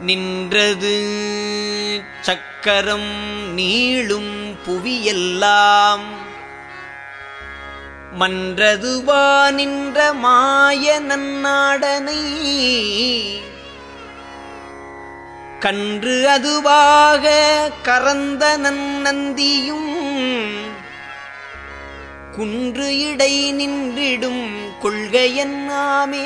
நின்றது. சக்கரம் நீளும் புவியெல்லாம். மன்றதுவா நின்ற மாய நன்னாடனை. கன்று அதுவாக கரந்த நன்னந்தியும். குன்று இடை நின்றிடும் கொள்கையன்னாமே